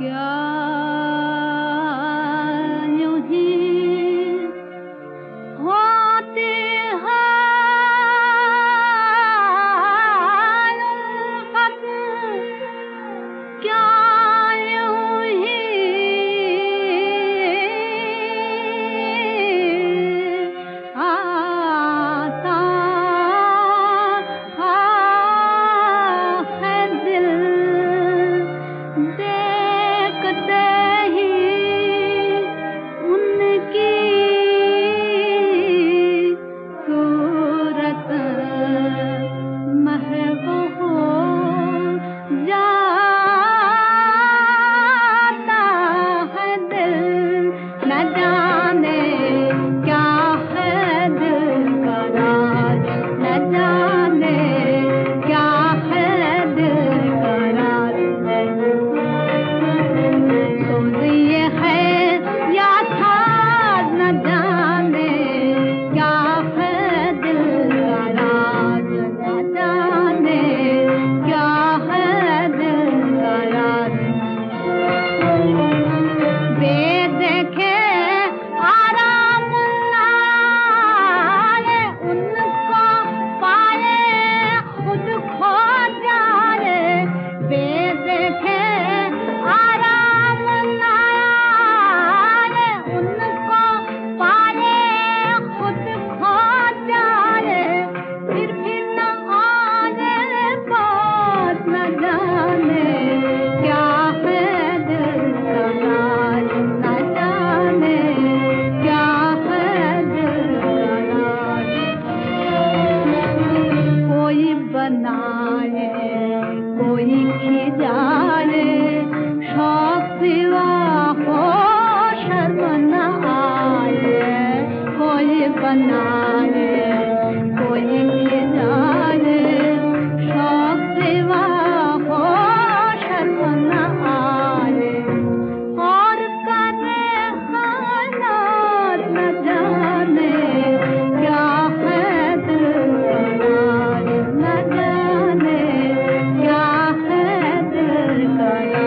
क्या iki tane şahsi bana Bye.